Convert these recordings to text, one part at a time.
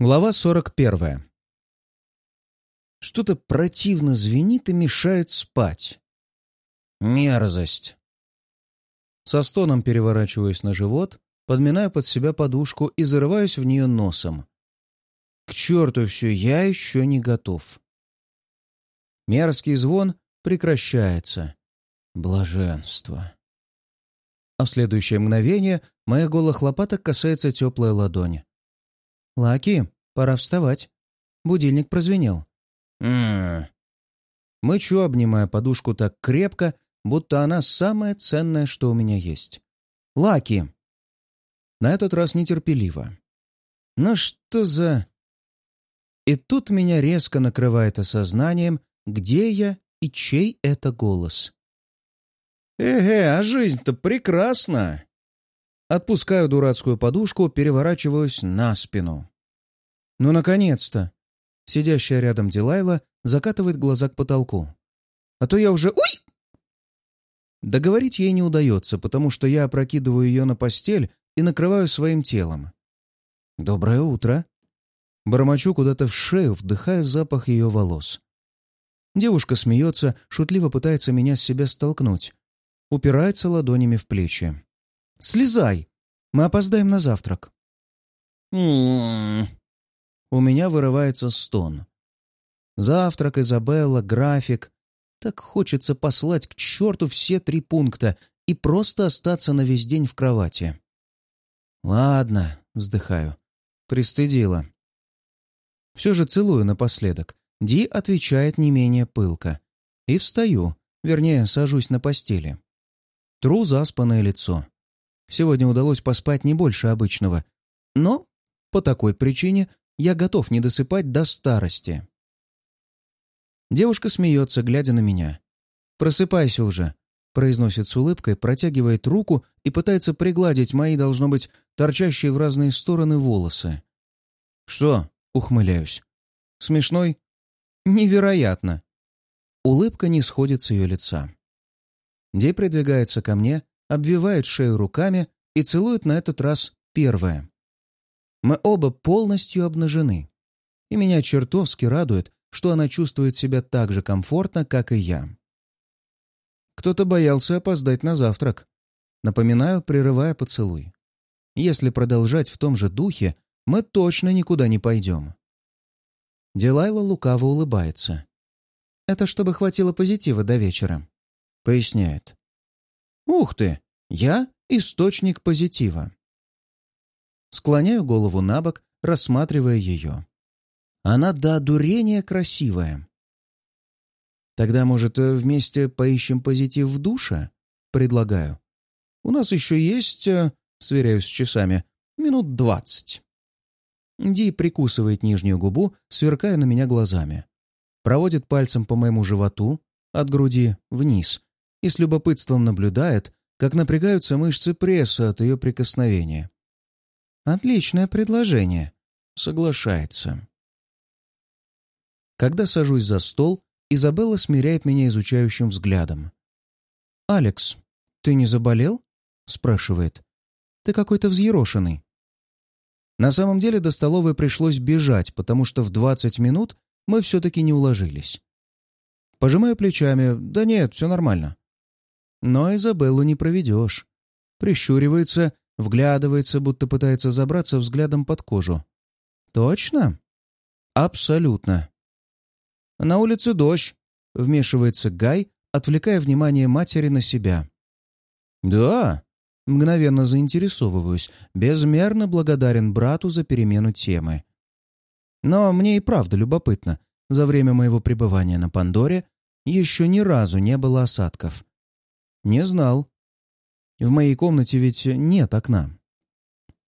Глава 41. Что-то противно звенит и мешает спать. Мерзость. Со стоном переворачиваюсь на живот, подминаю под себя подушку и зарываюсь в нее носом. К черту все, я еще не готов. Мерзкий звон прекращается. Блаженство. А в следующее мгновение моя голых лопаток касается теплая ладонь. «Лаки, пора вставать. Будильник прозвенел». «М-м-м». Мычу, обнимая подушку так крепко, будто она самое ценное, что у меня есть. «Лаки!» На этот раз нетерпеливо. «Ну что за...» И тут меня резко накрывает осознанием, где я и чей это голос. «Эге, а жизнь-то прекрасна!» Отпускаю дурацкую подушку, переворачиваюсь на спину. «Ну, наконец-то!» Сидящая рядом Дилайла закатывает глаза к потолку. «А то я уже... Ой!» Договорить ей не удается, потому что я опрокидываю ее на постель и накрываю своим телом. «Доброе утро!» Бормочу куда-то в шею, вдыхая запах ее волос. Девушка смеется, шутливо пытается меня с себя столкнуть. Упирается ладонями в плечи. Слезай! Мы опоздаем на завтрак». У меня вырывается стон. Завтрак, Изабелла, график. Так хочется послать к черту все три пункта и просто остаться на весь день в кровати. «Ладно», — вздыхаю. Пристыдила. Все же целую напоследок. Ди отвечает не менее пылко. И встаю, вернее, сажусь на постели. Тру заспанное лицо. Сегодня удалось поспать не больше обычного. Но по такой причине я готов не досыпать до старости. Девушка смеется, глядя на меня. «Просыпайся уже», — произносит с улыбкой, протягивает руку и пытается пригладить мои, должно быть, торчащие в разные стороны волосы. «Что?» — ухмыляюсь. «Смешной?» «Невероятно!» Улыбка не сходит с ее лица. Ди придвигается ко мне, обвивает шею руками и целует на этот раз первое. Мы оба полностью обнажены. И меня чертовски радует, что она чувствует себя так же комфортно, как и я. Кто-то боялся опоздать на завтрак. Напоминаю, прерывая поцелуй. Если продолжать в том же духе, мы точно никуда не пойдем. Дилайла лукаво улыбается. «Это чтобы хватило позитива до вечера», — поясняет. «Ух ты! Я — источник позитива!» Склоняю голову на бок, рассматривая ее. Она до одурения красивая. «Тогда, может, вместе поищем позитив в душе?» — предлагаю. «У нас еще есть, э, сверяюсь с часами, минут двадцать». Ди прикусывает нижнюю губу, сверкая на меня глазами. Проводит пальцем по моему животу, от груди вниз, и с любопытством наблюдает, как напрягаются мышцы пресса от ее прикосновения. «Отличное предложение», — соглашается. Когда сажусь за стол, Изабелла смиряет меня изучающим взглядом. «Алекс, ты не заболел?» — спрашивает. «Ты какой-то взъерошенный». На самом деле до столовой пришлось бежать, потому что в двадцать минут мы все-таки не уложились. Пожимаю плечами. «Да нет, все нормально». Но Изабеллу не проведешь. Прищуривается, вглядывается, будто пытается забраться взглядом под кожу. «Точно?» «Абсолютно». «На улице дождь», — вмешивается Гай, отвлекая внимание матери на себя. «Да?» — мгновенно заинтересовываюсь, безмерно благодарен брату за перемену темы. Но мне и правда любопытно. За время моего пребывания на Пандоре еще ни разу не было осадков. «Не знал. В моей комнате ведь нет окна.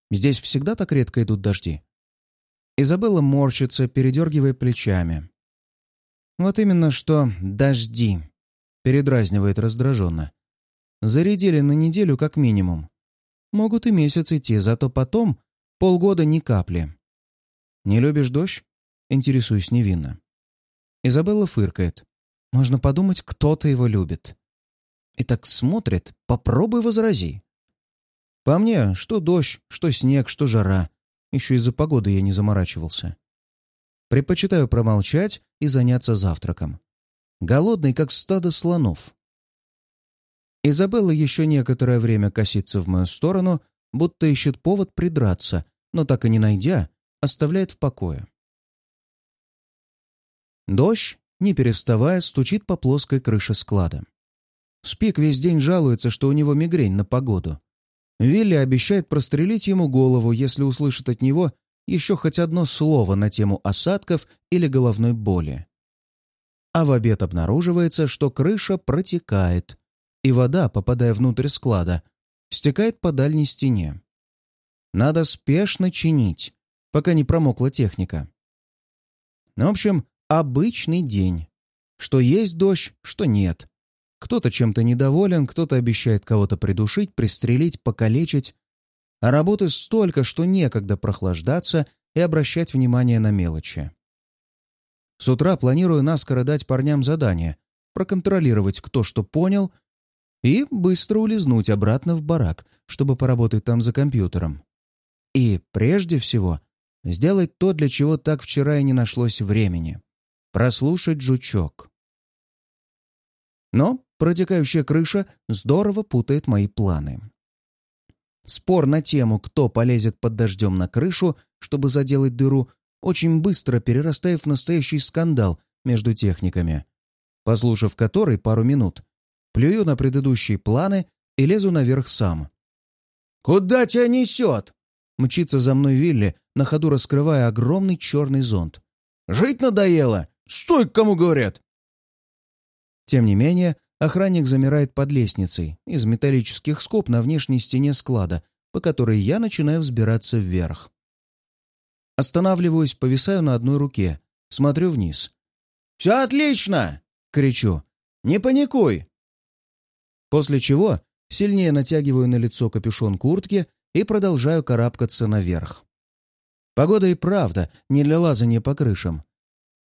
Здесь всегда так редко идут дожди». Изабелла морщится, передергивая плечами. «Вот именно что дожди», — передразнивает раздраженно. «Зарядили на неделю как минимум. Могут и месяц идти, зато потом полгода ни капли». «Не любишь дождь?» — интересуюсь невинно. Изабелла фыркает. «Можно подумать, кто-то его любит» и так смотрит, попробуй возрази. По мне, что дождь, что снег, что жара. Еще из-за погоды я не заморачивался. Предпочитаю промолчать и заняться завтраком. Голодный, как стадо слонов. Изабелла еще некоторое время косится в мою сторону, будто ищет повод придраться, но так и не найдя, оставляет в покое. Дождь, не переставая, стучит по плоской крыше склада. Спик весь день жалуется, что у него мигрень на погоду. Вилли обещает прострелить ему голову, если услышит от него еще хоть одно слово на тему осадков или головной боли. А в обед обнаруживается, что крыша протекает, и вода, попадая внутрь склада, стекает по дальней стене. Надо спешно чинить, пока не промокла техника. В общем, обычный день. Что есть дождь, что нет. Кто-то чем-то недоволен, кто-то обещает кого-то придушить, пристрелить, покалечить. А работы столько, что некогда прохлаждаться и обращать внимание на мелочи. С утра планирую наскоро дать парням задание, проконтролировать, кто что понял, и быстро улизнуть обратно в барак, чтобы поработать там за компьютером. И, прежде всего, сделать то, для чего так вчера и не нашлось времени — прослушать жучок. Но протекающая крыша здорово путает мои планы. Спор на тему, кто полезет под дождем на крышу, чтобы заделать дыру, очень быстро перерастает в настоящий скандал между техниками, послушав который пару минут, плюю на предыдущие планы и лезу наверх сам. «Куда тебя несет?» — мчится за мной Вилли, на ходу раскрывая огромный черный зонт. «Жить надоело? Стой, кому говорят!» Тем не менее, охранник замирает под лестницей из металлических скоб на внешней стене склада, по которой я начинаю взбираться вверх. Останавливаюсь, повисаю на одной руке, смотрю вниз. «Все отлично!» — кричу. «Не паникуй!» После чего сильнее натягиваю на лицо капюшон куртки и продолжаю карабкаться наверх. Погода и правда не для лазания по крышам.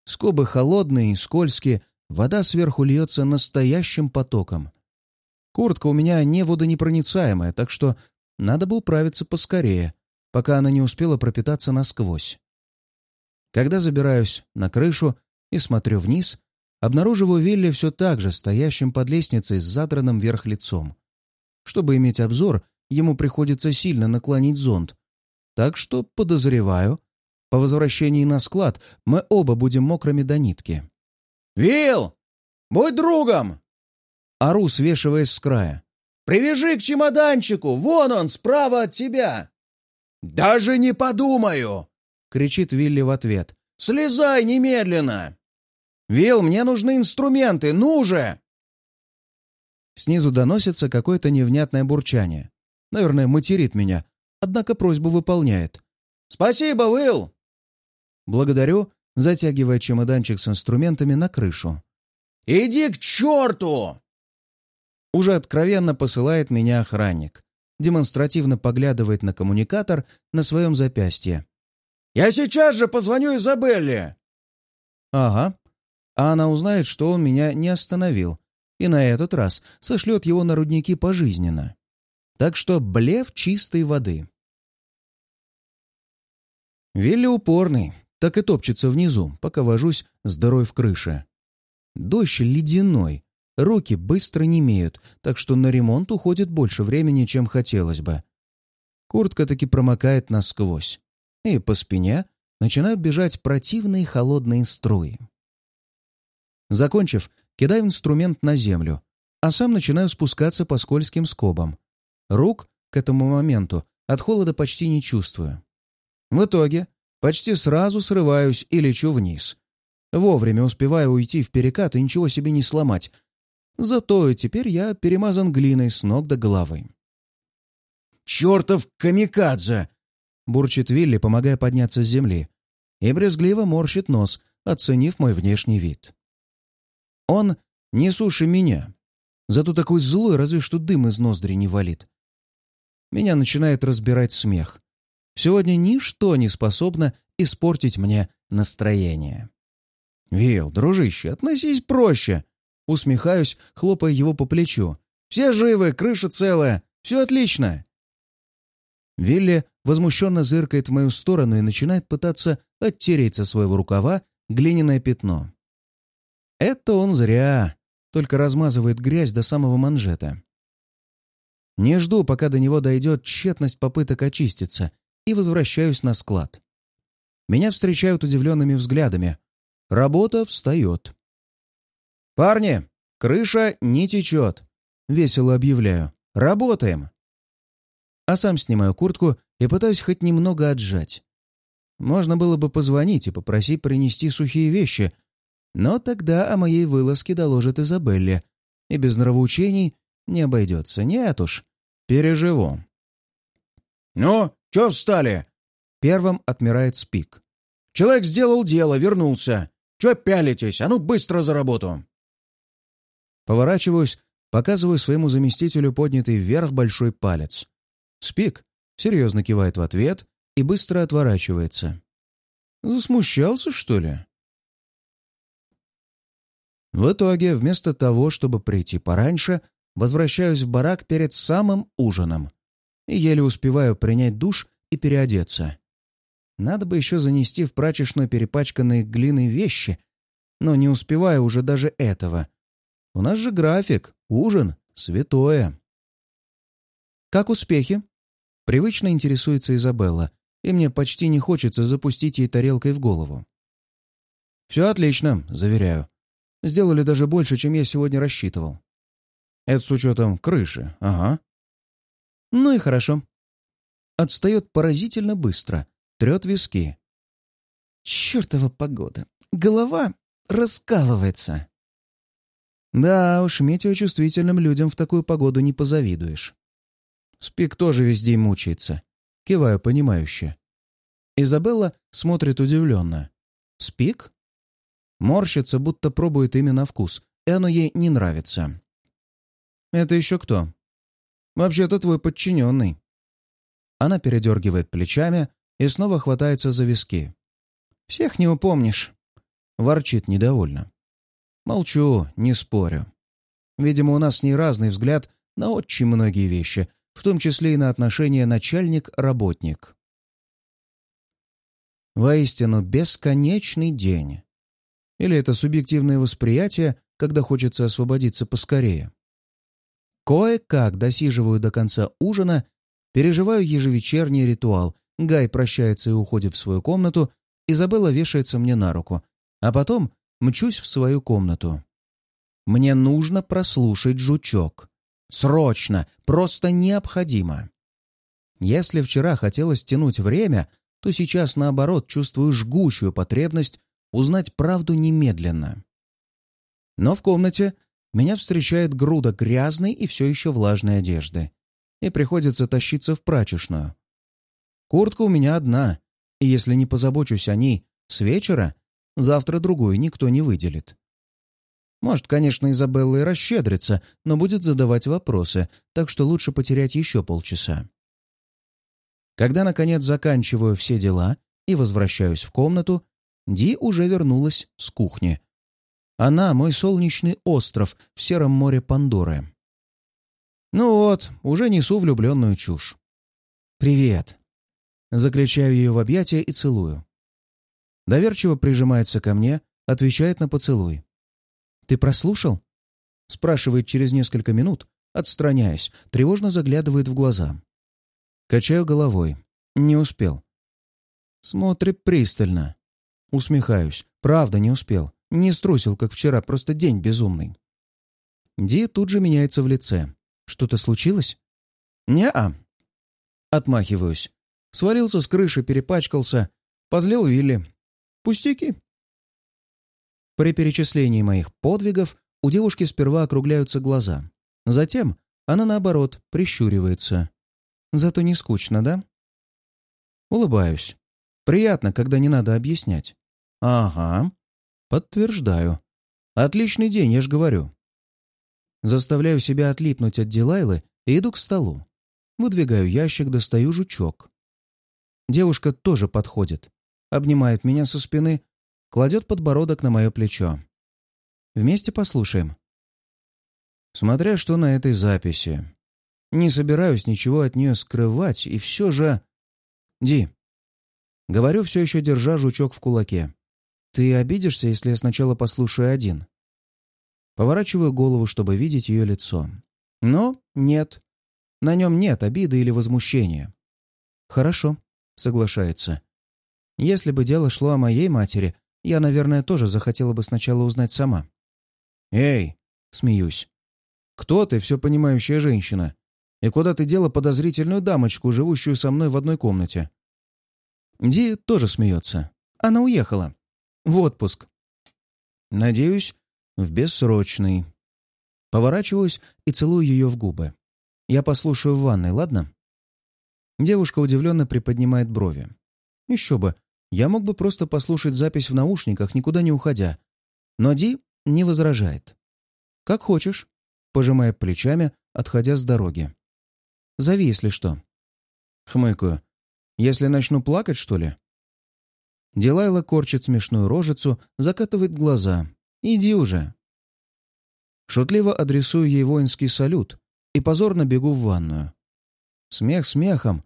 Скобы холодные, скользкие, вода сверху льется настоящим потоком. Куртка у меня не водонепроницаемая, так что надо бы управиться поскорее, пока она не успела пропитаться насквозь. Когда забираюсь на крышу и смотрю вниз, обнаруживаю Вилли все так же, стоящим под лестницей с задранным вверх лицом. Чтобы иметь обзор, ему приходится сильно наклонить зонт, так что, подозреваю, по возвращении на склад мы оба будем мокрыми до нитки. «Вилл! Будь другом!» Ору, свешиваясь с края. «Привяжи к чемоданчику! Вон он, справа от тебя!» «Даже не подумаю!» — кричит Вилли в ответ. «Слезай немедленно!» «Вилл, мне нужны инструменты, ну же!» Снизу доносится какое-то невнятное бурчание. Наверное, материт меня, однако просьбу выполняет. «Спасибо, Уилл!» Благодарю, затягивая чемоданчик с инструментами на крышу. «Иди к черту!» Уже откровенно посылает меня охранник. Демонстративно поглядывает на коммуникатор на своем запястье. «Я сейчас же позвоню Изабелле!» «Ага. А она узнает, что он меня не остановил, и на этот раз сошлет его на рудники пожизненно. Так что блев чистой воды. Вилли упорный, так и топчется внизу, пока вожусь с дырой в крыше. Дождь ледяной, руки быстро не имеют, так что на ремонт уходит больше времени, чем хотелось бы. Куртка таки промокает насквозь, и по спине начинают бежать противные холодные струи. Закончив, кидаю инструмент на землю, а сам начинаю спускаться по скользким скобам. Рук к этому моменту от холода почти не чувствую. В итоге почти сразу срываюсь и лечу вниз. Вовремя успеваю уйти в перекат и ничего себе не сломать. Зато теперь я перемазан глиной с ног до головы. «Чертов камикадзе!» — бурчит Вилли, помогая подняться с земли. И брезгливо морщит нос, оценив мой внешний вид. Он не суше меня. Зато такой злой, разве что дым из ноздри не валит. Меня начинает разбирать смех. Сегодня ничто не способно испортить мне настроение. «Вил, дружище, относись проще!» Усмехаюсь, хлопая его по плечу. «Все живы, крыша целая, все отлично!» Вилли возмущенно зыркает в мою сторону и начинает пытаться оттереть со своего рукава глиняное пятно. Это он зря, только размазывает грязь до самого манжета. Не жду, пока до него дойдет тщетность попыток очиститься, и возвращаюсь на склад. Меня встречают удивленными взглядами. Работа встает. «Парни, крыша не течет!» — весело объявляю. «Работаем!» А сам снимаю куртку и пытаюсь хоть немного отжать. Можно было бы позвонить и попросить принести сухие вещи, но тогда о моей вылазке доложит Изабелле, и без нравоучений не обойдется. Нет уж, переживу. «Ну, чё встали?» Первым отмирает Спик. «Человек сделал дело, вернулся. Чё пялитесь? А ну быстро за работу!» Поворачиваюсь, показываю своему заместителю поднятый вверх большой палец. Спик серьезно кивает в ответ и быстро отворачивается. Засмущался, что ли? В итоге, вместо того, чтобы прийти пораньше, возвращаюсь в барак перед самым ужином и еле успеваю принять душ и переодеться. Надо бы еще занести в прачечную перепачканные глиной вещи, но не успеваю уже даже этого. У нас же график, ужин, святое. «Как успехи?» Привычно интересуется Изабелла, и мне почти не хочется запустить ей тарелкой в голову. «Все отлично», — заверяю. «Сделали даже больше, чем я сегодня рассчитывал». «Это с учетом крыши, ага». «Ну и хорошо». Отстает поразительно быстро, трет виски. «Чертова погода! Голова раскалывается!» Да уж, метеочувствительным людям в такую погоду не позавидуешь. Спик тоже весь день мучается. Киваю понимающе. Изабелла смотрит удивленно. Спик? Морщится, будто пробует имя на вкус, и оно ей не нравится. «Это еще кто?» «Вообще-то твой подчиненный». Она передергивает плечами и снова хватается за виски. «Всех не упомнишь», — ворчит недовольно. Молчу, не спорю. Видимо, у нас с ней разный взгляд на очень многие вещи, в том числе и на отношения начальник-работник. Воистину, бесконечный день. Или это субъективное восприятие, когда хочется освободиться поскорее. Кое-как досиживаю до конца ужина, переживаю ежевечерний ритуал. Гай прощается и уходит в свою комнату, Изабелла вешается мне на руку, а потом мчусь в свою комнату. Мне нужно прослушать жучок. Срочно, просто необходимо. Если вчера хотелось тянуть время, то сейчас, наоборот, чувствую жгучую потребность узнать правду немедленно. Но в комнате меня встречает груда грязной и все еще влажной одежды, и приходится тащиться в прачечную. Куртка у меня одна, и если не позабочусь о ней с вечера, завтра другую никто не выделит. Может, конечно, Изабелла и расщедрится, но будет задавать вопросы, так что лучше потерять еще полчаса. Когда, наконец, заканчиваю все дела и возвращаюсь в комнату, Ди уже вернулась с кухни. Она — мой солнечный остров в сером море Пандоры. Ну вот, уже несу влюбленную чушь. «Привет!» Заключаю ее в объятия и целую. Доверчиво прижимается ко мне, отвечает на поцелуй. «Ты прослушал?» Спрашивает через несколько минут, отстраняясь, тревожно заглядывает в глаза. Качаю головой. Не успел. Смотрит пристально. Усмехаюсь. Правда, не успел. Не струсил, как вчера, просто день безумный. Ди тут же меняется в лице. Что-то случилось? Не-а. Отмахиваюсь. Свалился с крыши, перепачкался. Позлил Вилли. Пустяки. При перечислении моих подвигов у девушки сперва округляются глаза. Затем она, наоборот, прищуривается. Зато не скучно, да? Улыбаюсь. Приятно, когда не надо объяснять. Ага. Подтверждаю. Отличный день, я ж говорю. Заставляю себя отлипнуть от Дилайлы и иду к столу. Выдвигаю ящик, достаю жучок. Девушка тоже подходит. Обнимает меня со спины, кладет подбородок на мое плечо. Вместе послушаем. Смотря что на этой записи. Не собираюсь ничего от нее скрывать, и все же... Ди, говорю, все еще держа жучок в кулаке. Ты обидишься, если я сначала послушаю один? Поворачиваю голову, чтобы видеть ее лицо. Но нет. На нем нет обиды или возмущения. Хорошо, соглашается. Если бы дело шло о моей матери, я, наверное, тоже захотела бы сначала узнать сама. «Эй!» — смеюсь. «Кто ты, все понимающая женщина? И куда ты дела подозрительную дамочку, живущую со мной в одной комнате?» Ди тоже смеется. Она уехала. В отпуск. Надеюсь, в бессрочный. Поворачиваюсь и целую ее в губы. Я послушаю в ванной, ладно? Девушка удивленно приподнимает брови. Еще бы, я мог бы просто послушать запись в наушниках, никуда не уходя. Но Ди не возражает. «Как хочешь», — пожимая плечами, отходя с дороги. «Зови, если что». Хмыкаю. «Если начну плакать, что ли?» Дилайла корчит смешную рожицу, закатывает глаза. «Иди уже». Шутливо адресую ей воинский салют и позорно бегу в ванную. Смех смехом,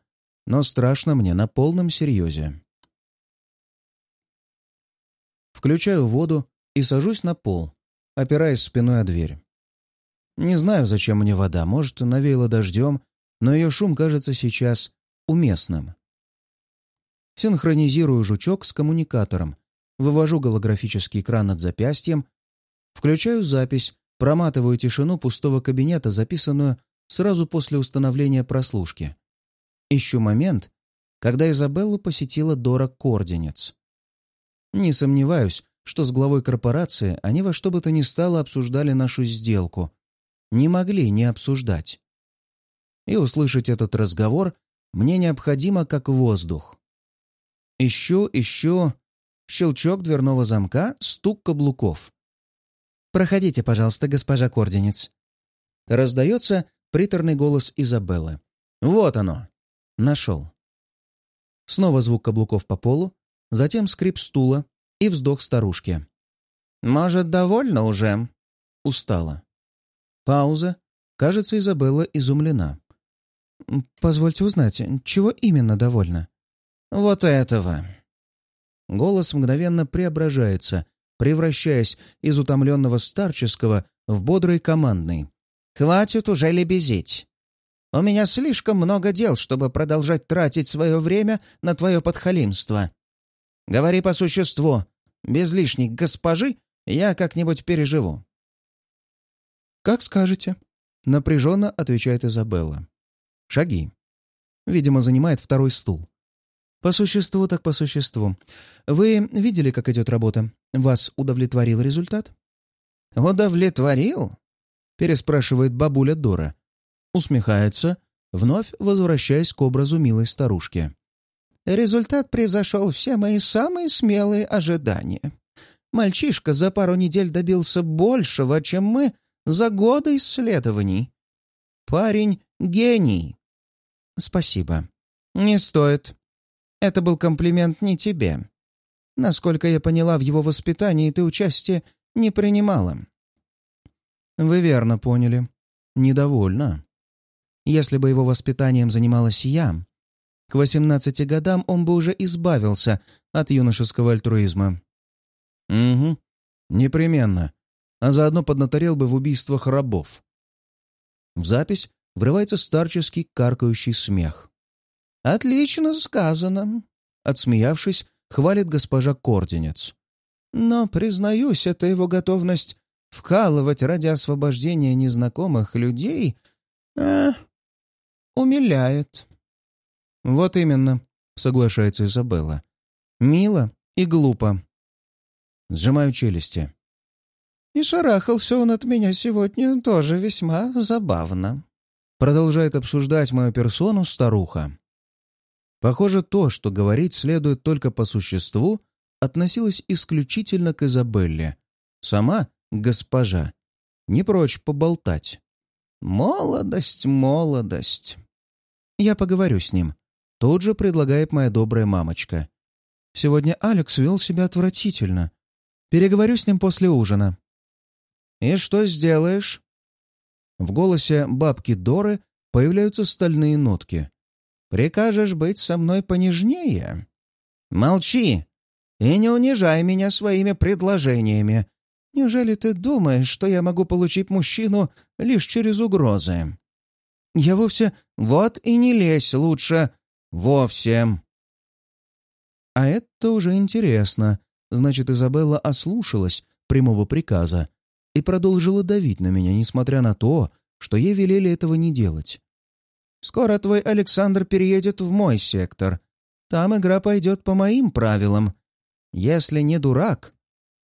но страшно мне на полном серьезе. Включаю воду и сажусь на пол, опираясь спиной о дверь. Не знаю, зачем мне вода, может, навеяло дождем, но ее шум кажется сейчас уместным. Синхронизирую жучок с коммуникатором, вывожу голографический экран над запястьем, включаю запись, проматываю тишину пустого кабинета, записанную сразу после установления прослушки. Ищу момент, когда Изабеллу посетила Дора Кординец. Не сомневаюсь, что с главой корпорации они во что бы то ни стало обсуждали нашу сделку. Не могли не обсуждать. И услышать этот разговор мне необходимо как воздух. Ищу, ищу. Щелчок дверного замка, стук каблуков. «Проходите, пожалуйста, госпожа Кординец». Раздается приторный голос Изабеллы. «Вот оно!» Нашел. Снова звук каблуков по полу, затем скрип стула и вздох старушки. «Может, довольно уже?» Устала. Пауза. Кажется, Изабелла изумлена. «Позвольте узнать, чего именно довольна?» «Вот этого». Голос мгновенно преображается, превращаясь из утомленного старческого в бодрый командный. «Хватит уже лебезить. У меня слишком много дел, чтобы продолжать тратить свое время на твое подхалимство. Говори по существу. Без лишней госпожи я как-нибудь переживу». «Как скажете», — напряженно отвечает Изабелла. «Шаги». Видимо, занимает второй стул. «По существу так по существу. Вы видели, как идет работа? Вас удовлетворил результат?» «Удовлетворил?» — переспрашивает бабуля Дора. Усмехается, вновь возвращаясь к образу милой старушки. «Результат превзошел все мои самые смелые ожидания. Мальчишка за пару недель добился большего, чем мы за годы исследований. Парень — гений». «Спасибо». «Не стоит. Это был комплимент не тебе. Насколько я поняла, в его воспитании ты участие не принимала». «Вы верно поняли. Недовольна. Если бы его воспитанием занималась я, к 18 годам он бы уже избавился от юношеского альтруизма». «Угу. Непременно. А заодно поднаторел бы в убийствах рабов». В запись врывается старческий каркающий смех. «Отлично сказано», — отсмеявшись, хвалит госпожа Кординец. «Но, признаюсь, это его готовность вкалывать ради освобождения незнакомых людей а, умиляет». «Вот именно», — соглашается Изабелла. «Мило и глупо». Сжимаю челюсти. «И шарахался он от меня сегодня тоже весьма забавно», — продолжает обсуждать мою персону старуха. Похоже, то, что говорить следует только по существу, относилось исключительно к Изабелле. Сама госпожа не прочь поболтать. «Молодость, молодость!» «Я поговорю с ним», — тут же предлагает моя добрая мамочка. «Сегодня Алекс вел себя отвратительно. Переговорю с ним после ужина». «И что сделаешь?» В голосе бабки Доры появляются стальные нотки. «Прикажешь быть со мной понежнее?» «Молчи и не унижай меня своими предложениями. Неужели ты думаешь, что я могу получить мужчину лишь через угрозы?» «Я вовсе...» «Вот и не лезь лучше. Вовсе». А это уже интересно. Значит, Изабелла ослушалась прямого приказа и продолжила давить на меня, несмотря на то, что ей велели этого не делать. «Скоро твой Александр переедет в мой сектор. Там игра пойдет по моим правилам. Если не дурак,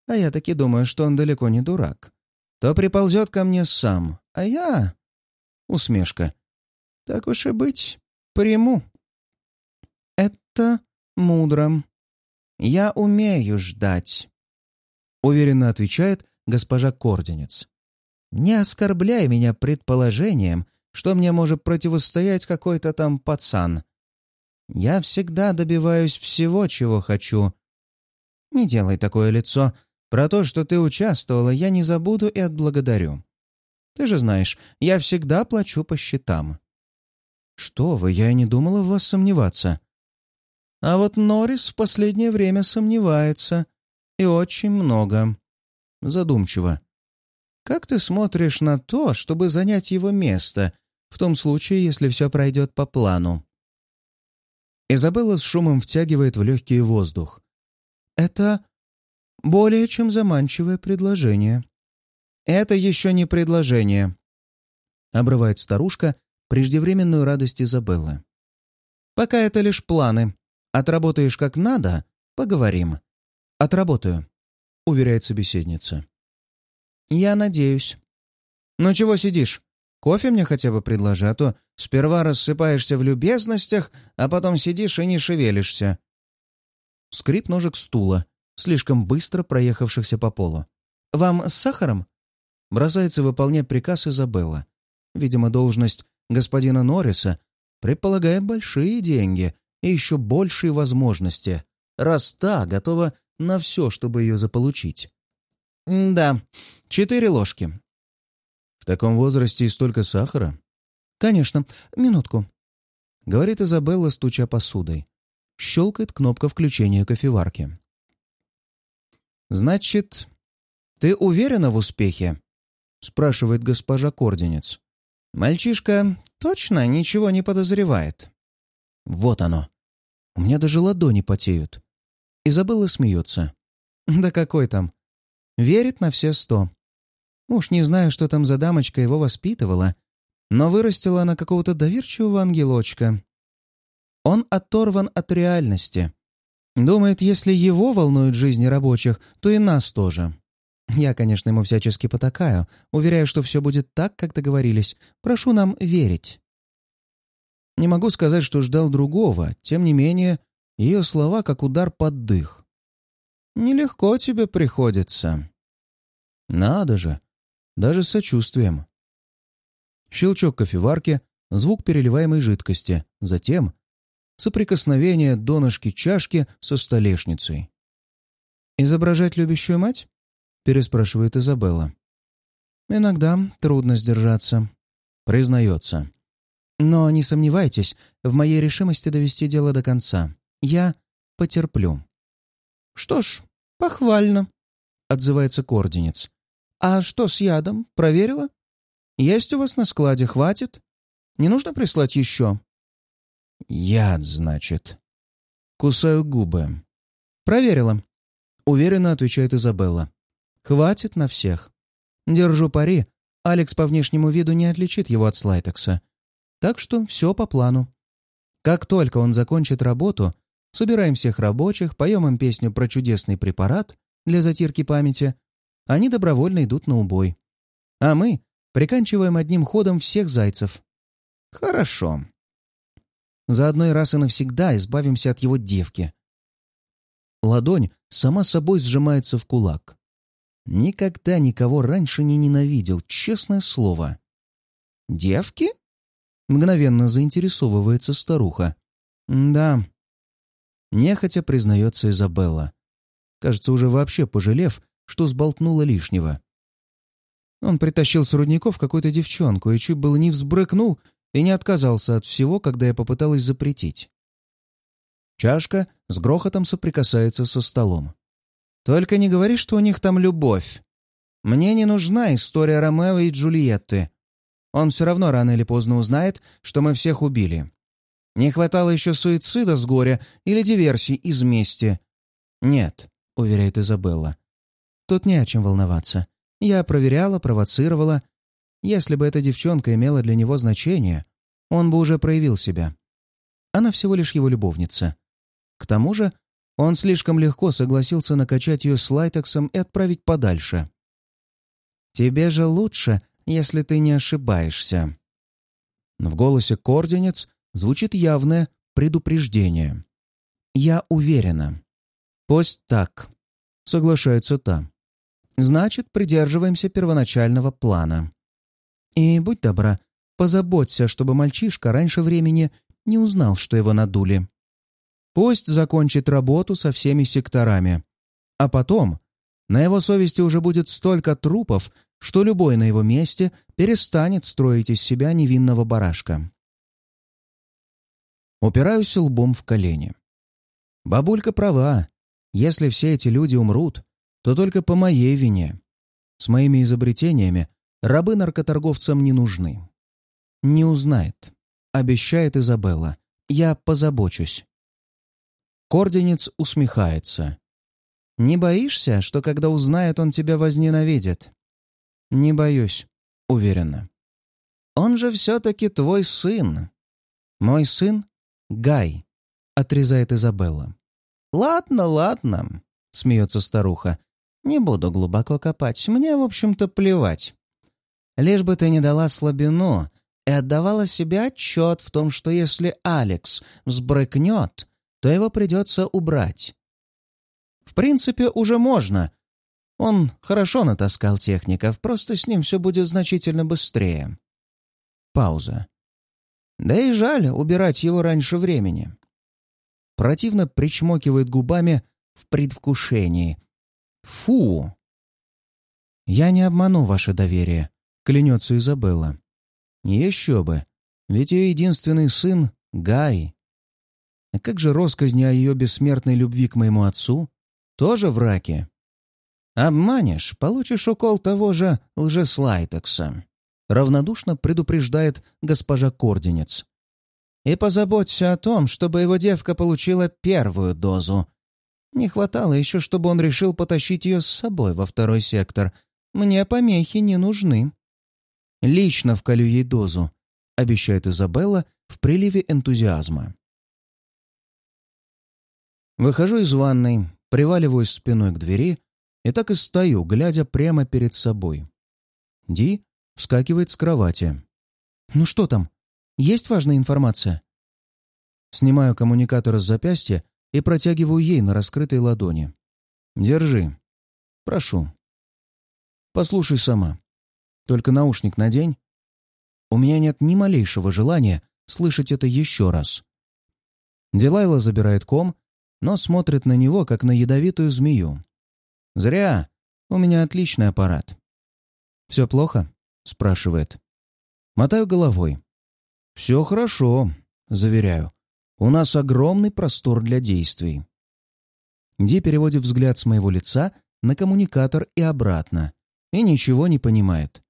а я таки думаю, что он далеко не дурак, то приползет ко мне сам, а я...» Усмешка. «Так уж и быть, приму». «Это мудро. Я умею ждать», — уверенно отвечает госпожа Корденец. «Не оскорбляй меня предположением, что мне может противостоять какой-то там пацан. Я всегда добиваюсь всего, чего хочу. Не делай такое лицо. Про то, что ты участвовала, я не забуду и отблагодарю. Ты же знаешь, я всегда плачу по счетам». «Что вы, я и не думала в вас сомневаться», а вот Норрис в последнее время сомневается. И очень много. Задумчиво. Как ты смотришь на то, чтобы занять его место, в том случае, если все пройдет по плану? Изабелла с шумом втягивает в легкий воздух. Это более чем заманчивое предложение. Это еще не предложение. Обрывает старушка преждевременную радость Изабеллы. Пока это лишь планы. Отработаешь как надо — поговорим. Отработаю, — уверяет собеседница. Я надеюсь. Ну чего сидишь? Кофе мне хотя бы предложи, а то сперва рассыпаешься в любезностях, а потом сидишь и не шевелишься. Скрип ножек стула, слишком быстро проехавшихся по полу. «Вам с сахаром?» Бросается выполнять приказ Изабелла. Видимо, должность господина Норриса предполагает большие деньги, и еще большие возможности, раз та готова на все, чтобы ее заполучить. «Да, четыре ложки». «В таком возрасте и столько сахара?» «Конечно. Минутку», — говорит Изабелла, стуча посудой. Щелкает кнопка включения кофеварки. «Значит, ты уверена в успехе?» — спрашивает госпожа Корденец. «Мальчишка точно ничего не подозревает?» «Вот оно. У меня даже ладони потеют. Изабелла смеется. Да какой там? Верит на все сто. Уж не знаю, что там за дамочка его воспитывала, но вырастила она какого-то доверчивого ангелочка. Он оторван от реальности. Думает, если его волнуют жизни рабочих, то и нас тоже. Я, конечно, ему всячески потакаю, уверяю, что все будет так, как договорились. Прошу нам верить. Не могу сказать, что ждал другого, тем не менее, ее слова как удар под дых. «Нелегко тебе приходится». «Надо же! Даже с сочувствием». Щелчок кофеварки, звук переливаемой жидкости, затем соприкосновение донышки чашки со столешницей. «Изображать любящую мать?» — переспрашивает Изабелла. «Иногда трудно сдержаться», — признается. Но не сомневайтесь в моей решимости довести дело до конца. Я потерплю». «Что ж, похвально», — отзывается Корденец. «А что с ядом? Проверила? Есть у вас на складе, хватит? Не нужно прислать еще?» «Яд, значит». Кусаю губы. «Проверила», — уверенно отвечает Изабелла. «Хватит на всех. Держу пари, Алекс по внешнему виду не отличит его от Слайтекса. Так что все по плану. Как только он закончит работу, собираем всех рабочих, поем им песню про чудесный препарат для затирки памяти, они добровольно идут на убой. А мы приканчиваем одним ходом всех зайцев. Хорошо. За одной раз и навсегда избавимся от его девки. Ладонь сама собой сжимается в кулак. Никогда никого раньше не ненавидел, честное слово. «Девки?» Мгновенно заинтересовывается старуха. «Да». Нехотя признается Изабелла. Кажется, уже вообще пожалев, что сболтнула лишнего. Он притащил с рудников какую-то девчонку и чуть было не взбрыкнул и не отказался от всего, когда я попыталась запретить. Чашка с грохотом соприкасается со столом. «Только не говори, что у них там любовь. Мне не нужна история Ромео и Джульетты. Он все равно рано или поздно узнает, что мы всех убили. Не хватало еще суицида с горя или диверсий из мести. Нет, — уверяет Изабелла. Тут не о чем волноваться. Я проверяла, провоцировала. Если бы эта девчонка имела для него значение, он бы уже проявил себя. Она всего лишь его любовница. К тому же он слишком легко согласился накачать ее с лайтексом и отправить подальше. «Тебе же лучше, если ты не ошибаешься». В голосе Кординец звучит явное предупреждение. «Я уверена». «Пусть так», — соглашается та. «Значит, придерживаемся первоначального плана. И будь добра, позаботься, чтобы мальчишка раньше времени не узнал, что его надули. Пусть закончит работу со всеми секторами. А потом на его совести уже будет столько трупов, что любой на его месте перестанет строить из себя невинного барашка. Упираюсь лбом в колени. Бабулька права. Если все эти люди умрут, то только по моей вине. С моими изобретениями рабы наркоторговцам не нужны. Не узнает. Обещает Изабелла. Я позабочусь. Корденец усмехается. «Не боишься, что когда узнает, он тебя возненавидит?» «Не боюсь», — уверенно. «Он же все-таки твой сын». «Мой сын — Гай», — отрезает Изабелла. «Ладно, ладно», — смеется старуха. «Не буду глубоко копать, мне, в общем-то, плевать. Лишь бы ты не дала слабину и отдавала себе отчет в том, что если Алекс взбрыкнет, то его придется убрать. В принципе, уже можно. Он хорошо натаскал техников, просто с ним все будет значительно быстрее». Пауза. «Да и жаль убирать его раньше времени противно причмокивает губами в предвкушении. «Фу!» «Я не обману ваше доверие», — клянется Изабелла. «Еще бы! Ведь ее единственный сын — Гай. А как же росказни о ее бессмертной любви к моему отцу? Тоже в раке?» «Обманешь, получишь укол того же лжеслайтекса», — равнодушно предупреждает госпожа Корденец. И позаботься о том, чтобы его девка получила первую дозу. Не хватало еще, чтобы он решил потащить ее с собой во второй сектор. Мне помехи не нужны. Лично вколю ей дозу, обещает Изабелла в приливе энтузиазма. Выхожу из ванной, приваливаюсь спиной к двери и так и стою, глядя прямо перед собой. Ди вскакивает с кровати. «Ну что там?» Есть важная информация?» Снимаю коммуникатор с запястья и протягиваю ей на раскрытой ладони. «Держи. Прошу. Послушай сама. Только наушник надень. У меня нет ни малейшего желания слышать это еще раз». Дилайла забирает ком, но смотрит на него, как на ядовитую змею. «Зря. У меня отличный аппарат». «Все плохо?» — спрашивает. Мотаю головой. «Все хорошо», — заверяю. «У нас огромный простор для действий». Ди переводит взгляд с моего лица на коммуникатор и обратно. И ничего не понимает.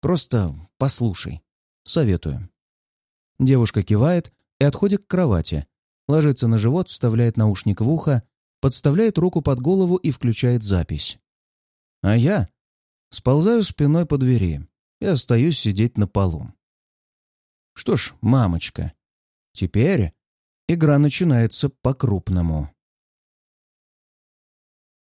«Просто послушай. Советую». Девушка кивает и отходит к кровати. Ложится на живот, вставляет наушник в ухо, подставляет руку под голову и включает запись. А я сползаю спиной по двери и остаюсь сидеть на полу. Что ж, мамочка, теперь игра начинается по-крупному.